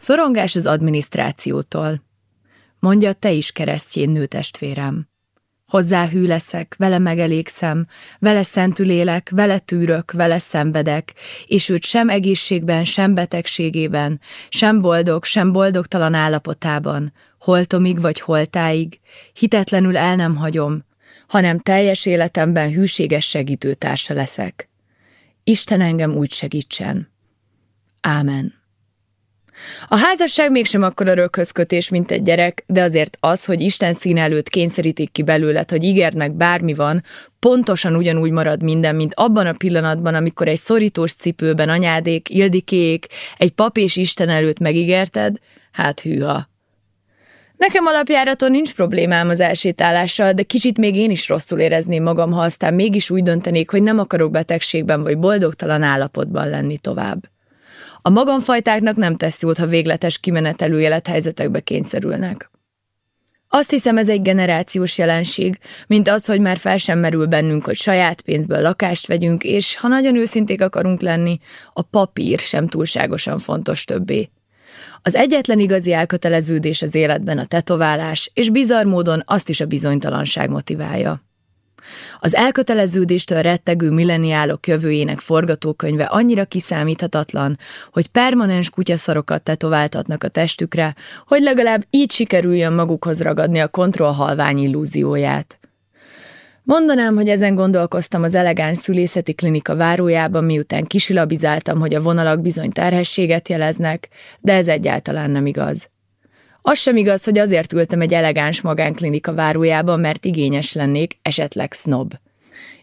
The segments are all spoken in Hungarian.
Szorongás az adminisztrációtól. Mondja, te is keresztjén nőtestvérem. Hozzá hű leszek, vele megelégszem, vele szentülélek, vele tűrök, vele szenvedek, és őt sem egészségben, sem betegségében, sem boldog, sem boldogtalan állapotában, holtomig vagy holtáig, hitetlenül el nem hagyom, hanem teljes életemben hűséges segítőtársa leszek. Isten engem úgy segítsen. Ámen. A házasság mégsem akkora röghözkötés, mint egy gyerek, de azért az, hogy Isten szín előtt kényszerítik ki belőled, hogy ígérd bármi van, pontosan ugyanúgy marad minden, mint abban a pillanatban, amikor egy szorítós cipőben anyádék, Ildikék, egy pap és Isten előtt megígérted, hát hűha. Nekem alapjáraton nincs problémám az elsétálással, de kicsit még én is rosszul érezném magam, ha aztán mégis úgy döntenék, hogy nem akarok betegségben vagy boldogtalan állapotban lenni tovább. A magamfajtáknak nem tesz jót, ha végletes kimenetelő élethelyzetekbe kényszerülnek. Azt hiszem, ez egy generációs jelenség, mint az, hogy már fel sem merül bennünk, hogy saját pénzből lakást vegyünk, és ha nagyon őszinték akarunk lenni, a papír sem túlságosan fontos többé. Az egyetlen igazi elköteleződés az életben a tetoválás, és bizarr módon azt is a bizonytalanság motiválja. Az elköteleződéstől rettegő milleniálok jövőjének forgatókönyve annyira kiszámíthatatlan, hogy permanens kutyaszarokat tetováltatnak a testükre, hogy legalább így sikerüljön magukhoz ragadni a kontroll halvány illúzióját. Mondanám, hogy ezen gondolkoztam az elegáns szülészeti klinika várójában, miután kisilabizáltam, hogy a vonalak bizony terhességet jeleznek, de ez egyáltalán nem igaz. Az sem igaz, hogy azért ültem egy elegáns magánklinika várójában, mert igényes lennék, esetleg snob.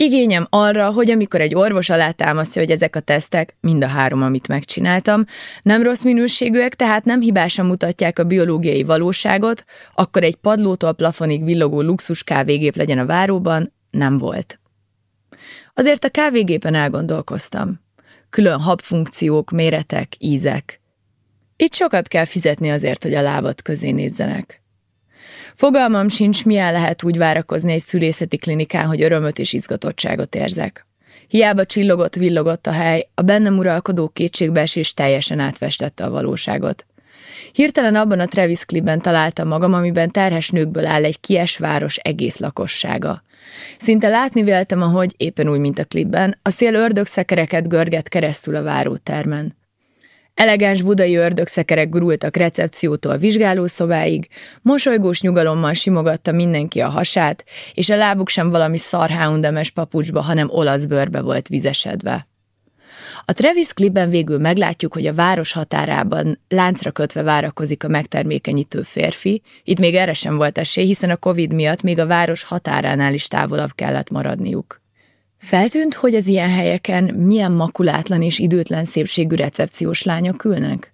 Igényem arra, hogy amikor egy orvos alátámasztja, hogy ezek a tesztek, mind a három, amit megcsináltam, nem rossz minőségűek, tehát nem hibásan mutatják a biológiai valóságot, akkor egy padlótól plafonig villogó luxus kávégép legyen a váróban, nem volt. Azért a kávégépen elgondolkoztam. Külön habfunkciók, méretek, ízek. Itt sokat kell fizetni azért, hogy a lábad közé nézzenek. Fogalmam sincs, milyen lehet úgy várakozni egy szülészeti klinikán, hogy örömöt és izgatottságot érzek. Hiába csillogott, villogott a hely, a bennem uralkodó kétségbeesés teljesen átvestette a valóságot. Hirtelen abban a Travis klipben találtam magam, amiben terhes nőkből áll egy kies város egész lakossága. Szinte látni véltem, ahogy, éppen úgy, mint a klipben, a szél ördögszekereket görget keresztül a várótermen. Elegáns budai ördögszekerek gurultak recepciótól vizsgálószobáig, mosolygós nyugalommal simogatta mindenki a hasát, és a lábuk sem valami szarháundemes papucsba, hanem olasz bőrbe volt vizesedve. A Travis klipben végül meglátjuk, hogy a város határában láncra kötve várakozik a megtermékenyítő férfi, itt még erre sem volt esély, hiszen a Covid miatt még a város határánál is távolabb kellett maradniuk. Feltűnt, hogy az ilyen helyeken milyen makulátlan és időtlen szépségű recepciós lányok ülnek?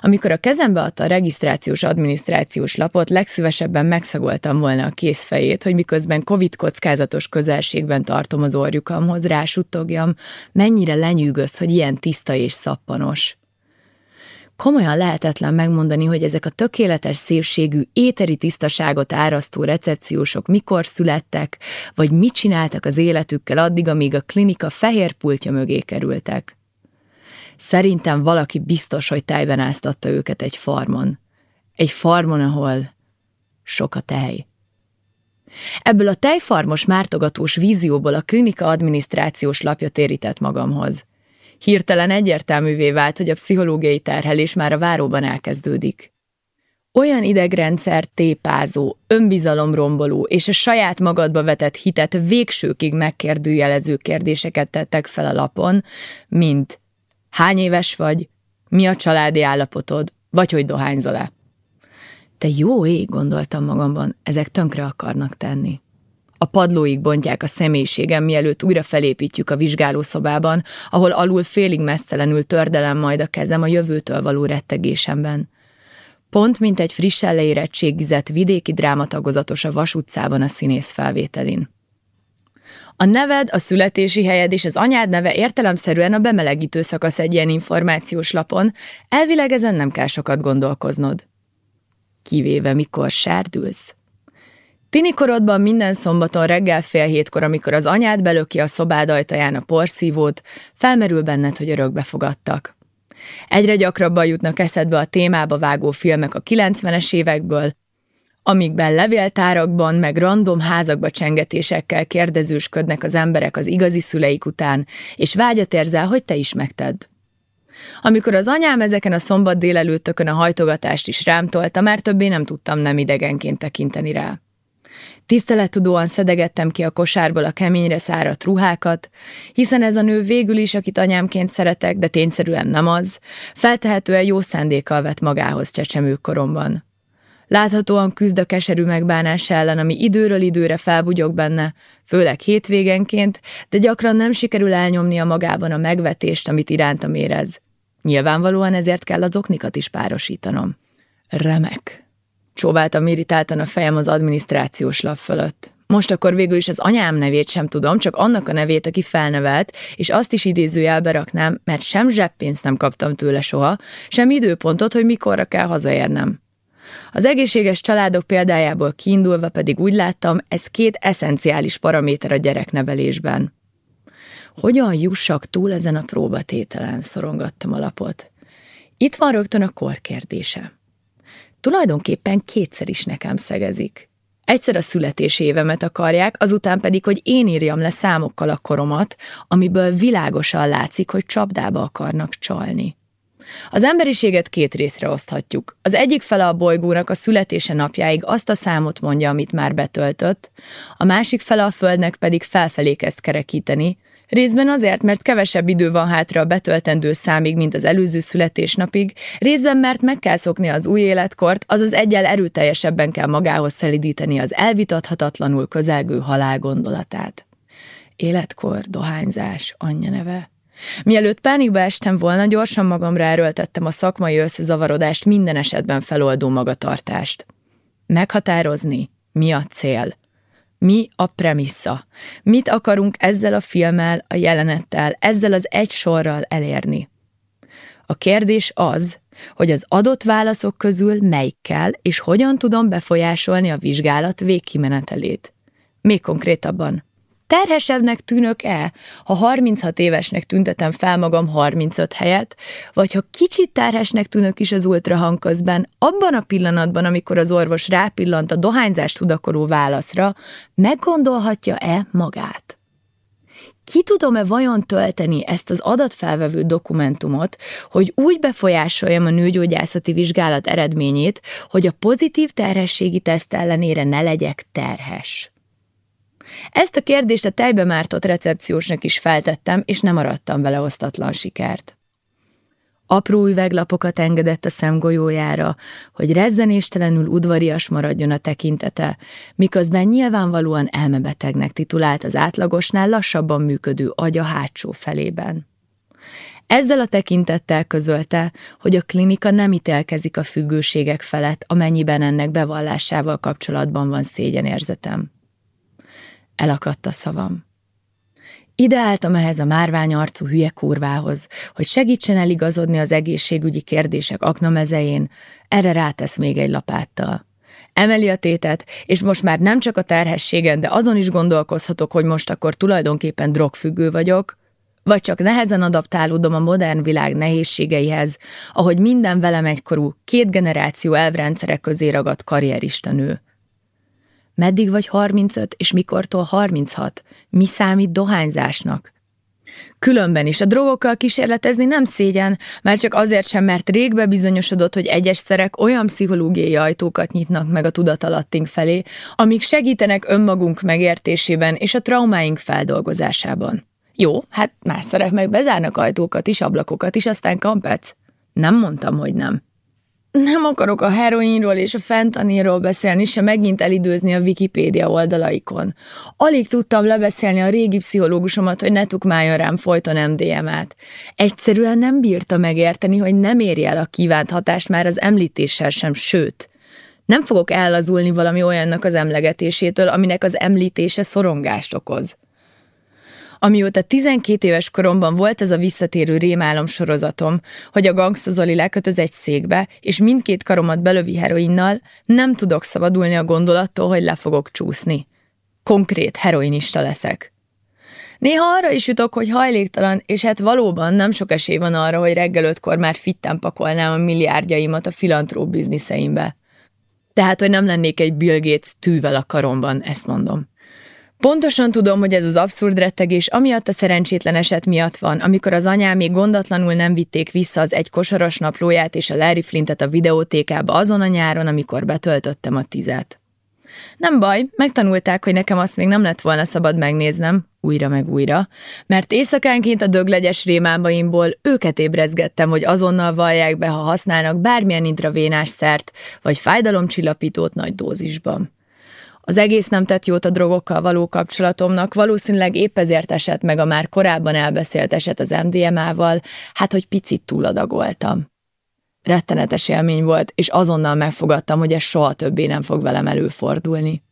Amikor a kezembe adta a regisztrációs adminisztrációs lapot, legszívesebben megszagoltam volna a készfejét, hogy miközben Covid kockázatos közelségben tartom az orjukamhoz, rásuttogjam, mennyire lenyűgöz, hogy ilyen tiszta és szappanos komolyan lehetetlen megmondani, hogy ezek a tökéletes szépségű, éteri tisztaságot árasztó recepciósok mikor születtek, vagy mit csináltak az életükkel addig, amíg a klinika fehér pultja mögé kerültek. Szerintem valaki biztos, hogy tájbenáztatta őket egy farmon. Egy farmon, ahol sok a tej. Ebből a tejfarmos mártogatós vízióból a klinika adminisztrációs lapja térített magamhoz. Hirtelen egyértelművé vált, hogy a pszichológiai terhelés már a váróban elkezdődik. Olyan idegrendszer tépázó, önbizalomromboló és a saját magadba vetett hitet végsőkig megkérdőjelező kérdéseket tettek fel a lapon, mint hány éves vagy, mi a családi állapotod, vagy hogy dohányzol-e. Te jó ég, gondoltam magamban, ezek tönkre akarnak tenni. A padlóig bontják a személyiségem, mielőtt újra felépítjük a vizsgálószobában, ahol alul félig mesztelenül tördelem majd a kezem a jövőtől való rettegésemben. Pont, mint egy frissen leérettségizett vidéki drámatagozatos a vasutcában a színész felvételin. A neved, a születési helyed és az anyád neve értelemszerűen a bemelegítő szakasz egy ilyen információs lapon, elvileg ezen nem kell sokat gondolkoznod. Kivéve mikor sárdülsz. Tini korodban minden szombaton reggel fél hétkor, amikor az anyád belöki a szobád ajtaján a porszívót, felmerül benned, hogy örökbe fogadtak. Egyre gyakrabban jutnak eszedbe a témába vágó filmek a 90-es évekből, amikben levéltárakban meg random házakba csengetésekkel kérdezősködnek az emberek az igazi szüleik után, és vágyat érzel, hogy te is megtedd. Amikor az anyám ezeken a szombat délelőttökön a hajtogatást is rám tolta, már többé nem tudtam nem idegenként tekinteni rá. Tisztelettudóan szedegettem ki a kosárból a keményre száradt ruhákat, hiszen ez a nő végül is, akit anyámként szeretek, de tényszerűen nem az, feltehetően jó szándékkal vett magához csecsemő koromban. Láthatóan küzd a keserű megbánás ellen, ami időről időre felbugyog benne, főleg hétvégenként, de gyakran nem sikerül elnyomnia magában a megvetést, amit irántam érez. Nyilvánvalóan ezért kell az oknikat is párosítanom. Remek. Csóváltam irritáltan a fejem az adminisztrációs lap fölött. Most akkor végül is az anyám nevét sem tudom, csak annak a nevét, aki felnevelt, és azt is idézőjelbe raknám, mert sem zseppénzt nem kaptam tőle soha, sem időpontot, hogy mikorra kell hazaérnem. Az egészséges családok példájából kiindulva pedig úgy láttam, ez két eszenciális paraméter a gyereknevelésben. Hogyan jussak túl ezen a próbatételen, szorongattam a lapot. Itt van rögtön a kor kérdése. Tulajdonképpen kétszer is nekem szegezik. Egyszer a születési évemet akarják, azután pedig, hogy én írjam le számokkal a koromat, amiből világosan látszik, hogy csapdába akarnak csalni. Az emberiséget két részre oszthatjuk. Az egyik fele a bolygónak a születése napjáig azt a számot mondja, amit már betöltött, a másik fele a Földnek pedig felfelé kezd kerekíteni, Részben azért, mert kevesebb idő van hátra a betöltendő számig, mint az előző születésnapig, részben mert meg kell szokni az új életkort, azaz egyel erőteljesebben kell magához szelidíteni az elvitathatatlanul közelgő halál gondolatát. Életkor, dohányzás, anyja neve. Mielőtt pánikba estem volna, gyorsan magamra erőltettem a szakmai összezavarodást minden esetben feloldó magatartást. Meghatározni, mi a cél. Mi a premissza? Mit akarunk ezzel a filmmel, a jelenettel, ezzel az egy sorral elérni? A kérdés az, hogy az adott válaszok közül melyikkel és hogyan tudom befolyásolni a vizsgálat végkimenetelét. Még konkrétabban, terhesebbnek tűnök-e, ha 36 évesnek tüntetem fel magam 35 helyet, vagy ha kicsit terhesnek tűnök is az ultrahang közben, abban a pillanatban, amikor az orvos rápillant a dohányzást tudakoró válaszra, meggondolhatja-e magát? Ki tudom-e vajon tölteni ezt az adatfelvevő dokumentumot, hogy úgy befolyásoljam a nőgyógyászati vizsgálat eredményét, hogy a pozitív terhességi teszt ellenére ne legyek terhes? Ezt a kérdést a tejbe mártott recepciósnak is feltettem, és nem maradtam vele osztatlan sikert. Apró üveglapokat engedett a szemgolyójára, hogy rezzenéstelenül udvarias maradjon a tekintete, miközben nyilvánvalóan elmebetegnek titulált az átlagosnál lassabban működő agya hátsó felében. Ezzel a tekintettel közölte, hogy a klinika nem ítélkezik a függőségek felett, amennyiben ennek bevallásával kapcsolatban van szégyenérzetem. Elakadt a szavam. Ide álltam ehhez a márvány arcú hülye kurvához, hogy segítsen eligazodni az egészségügyi kérdések aknamezején, erre rátesz még egy lapáttal. Emeli a tétet, és most már nem csak a terhességen, de azon is gondolkozhatok, hogy most akkor tulajdonképpen drogfüggő vagyok, vagy csak nehezen adaptálódom a modern világ nehézségeihez, ahogy minden velem egykorú, két generáció elvrendszerek közé ragadt karrierista nő. Meddig vagy 35, és mikortól 36? Mi számít dohányzásnak? Különben is a drogokkal kísérletezni nem szégyen, már csak azért sem, mert rég bebizonyosodott, hogy egyes szerek olyan pszichológiai ajtókat nyitnak meg a tudatalattink felé, amik segítenek önmagunk megértésében és a traumáink feldolgozásában. Jó, hát más szerek meg bezárnak ajtókat is, ablakokat is, aztán kampec. Nem mondtam, hogy nem. Nem akarok a heroinról és a fentanyról beszélni, se megint elidőzni a Wikipédia oldalaikon. Alig tudtam lebeszélni a régi pszichológusomat, hogy ne tukmáljon rám folyton MDMA-t. Egyszerűen nem bírta megérteni, hogy nem éri el a kívánt hatást már az említéssel sem, sőt. Nem fogok ellazulni valami olyannak az emlegetésétől, aminek az említése szorongást okoz. Amióta 12 éves koromban volt ez a visszatérő rémálom sorozatom, hogy a gangsta Zoli lekötöz egy székbe, és mindkét karomat belövi heroinnal, nem tudok szabadulni a gondolattól, hogy le fogok csúszni. Konkrét heroinista leszek. Néha arra is jutok, hogy hajléktalan, és hát valóban nem sok esély van arra, hogy reggel ötkor már fitten pakolnám a milliárdjaimat a filantróp bizniszeimbe. Tehát, hogy nem lennék egy Bill Gates tűvel a karomban, ezt mondom. Pontosan tudom, hogy ez az abszurd rettegés amiatt a szerencsétlen eset miatt van, amikor az anyám még gondatlanul nem vitték vissza az egy kosaras naplóját és a Larry Flintet a videótékába azon a nyáron, amikor betöltöttem a tizet. Nem baj, megtanulták, hogy nekem azt még nem lett volna szabad megnéznem, újra meg újra, mert éjszakánként a döglegyes rémábaimból őket ébrezgettem, hogy azonnal vallják be, ha használnak bármilyen intravénás szert, vagy fájdalomcsillapítót nagy dózisban. Az egész nem tett jót a drogokkal való kapcsolatomnak, valószínűleg épp ezért esett meg a már korábban elbeszélt eset az MDMA-val, hát hogy picit túladagoltam. Rettenetes élmény volt, és azonnal megfogadtam, hogy ez soha többé nem fog velem előfordulni.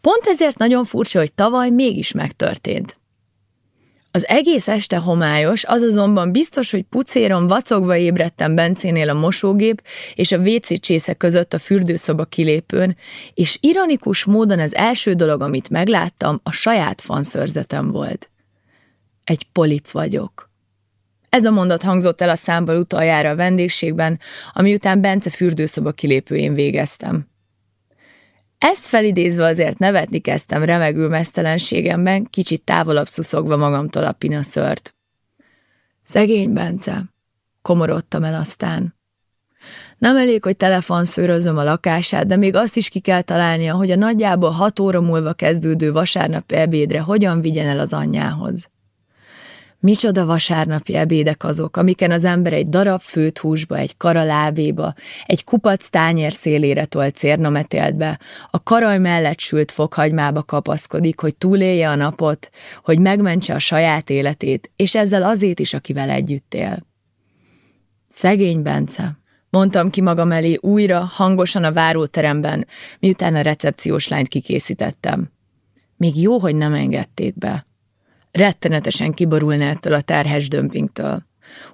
Pont ezért nagyon furcsa, hogy tavaly mégis megtörtént. Az egész este homályos, az azonban biztos, hogy pucéron vacogva ébredtem Bencénél a mosógép és a WC csésze között a fürdőszoba kilépőn, és ironikus módon az első dolog, amit megláttam, a saját fanszörzetem volt. Egy polip vagyok. Ez a mondat hangzott el a számból utoljára a vendégségben, ami után Bence fürdőszoba kilépőjén végeztem. Ezt felidézve azért nevetni kezdtem remegő mesztelenségemben, kicsit távolabb szuszogva magamtól a pinaszört. Szegény Bence, komorodtam el aztán. Nem elég, hogy telefonszőrözöm a lakását, de még azt is ki kell találnia, hogy a nagyjából hat óra múlva kezdődő vasárnapi ebédre hogyan vigyen el az anyjához. Micsoda vasárnapi ebédek azok, amiken az ember egy darab főt húsba, egy kara lábéba, egy kupac tányér szélére tolt cérnametéltbe, a karaj mellett sült fokhagymába kapaszkodik, hogy túlélje a napot, hogy megmentse a saját életét, és ezzel azért is, akivel együtt él. Szegény Bence, mondtam ki magam elé újra, hangosan a váróteremben, miután a recepciós lányt kikészítettem. Még jó, hogy nem engedték be rettenetesen kiborulna ettől a terhes dömpingtől.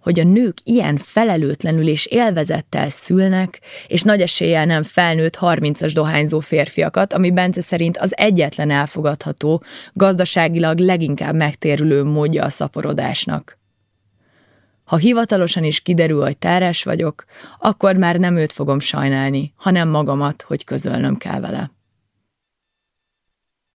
Hogy a nők ilyen felelőtlenül és élvezettel szülnek, és nagy eséllyel nem felnőtt harmincas dohányzó férfiakat, ami Bence szerint az egyetlen elfogadható, gazdaságilag leginkább megtérülő módja a szaporodásnak. Ha hivatalosan is kiderül, hogy terhes vagyok, akkor már nem őt fogom sajnálni, hanem magamat, hogy közölnöm kell vele.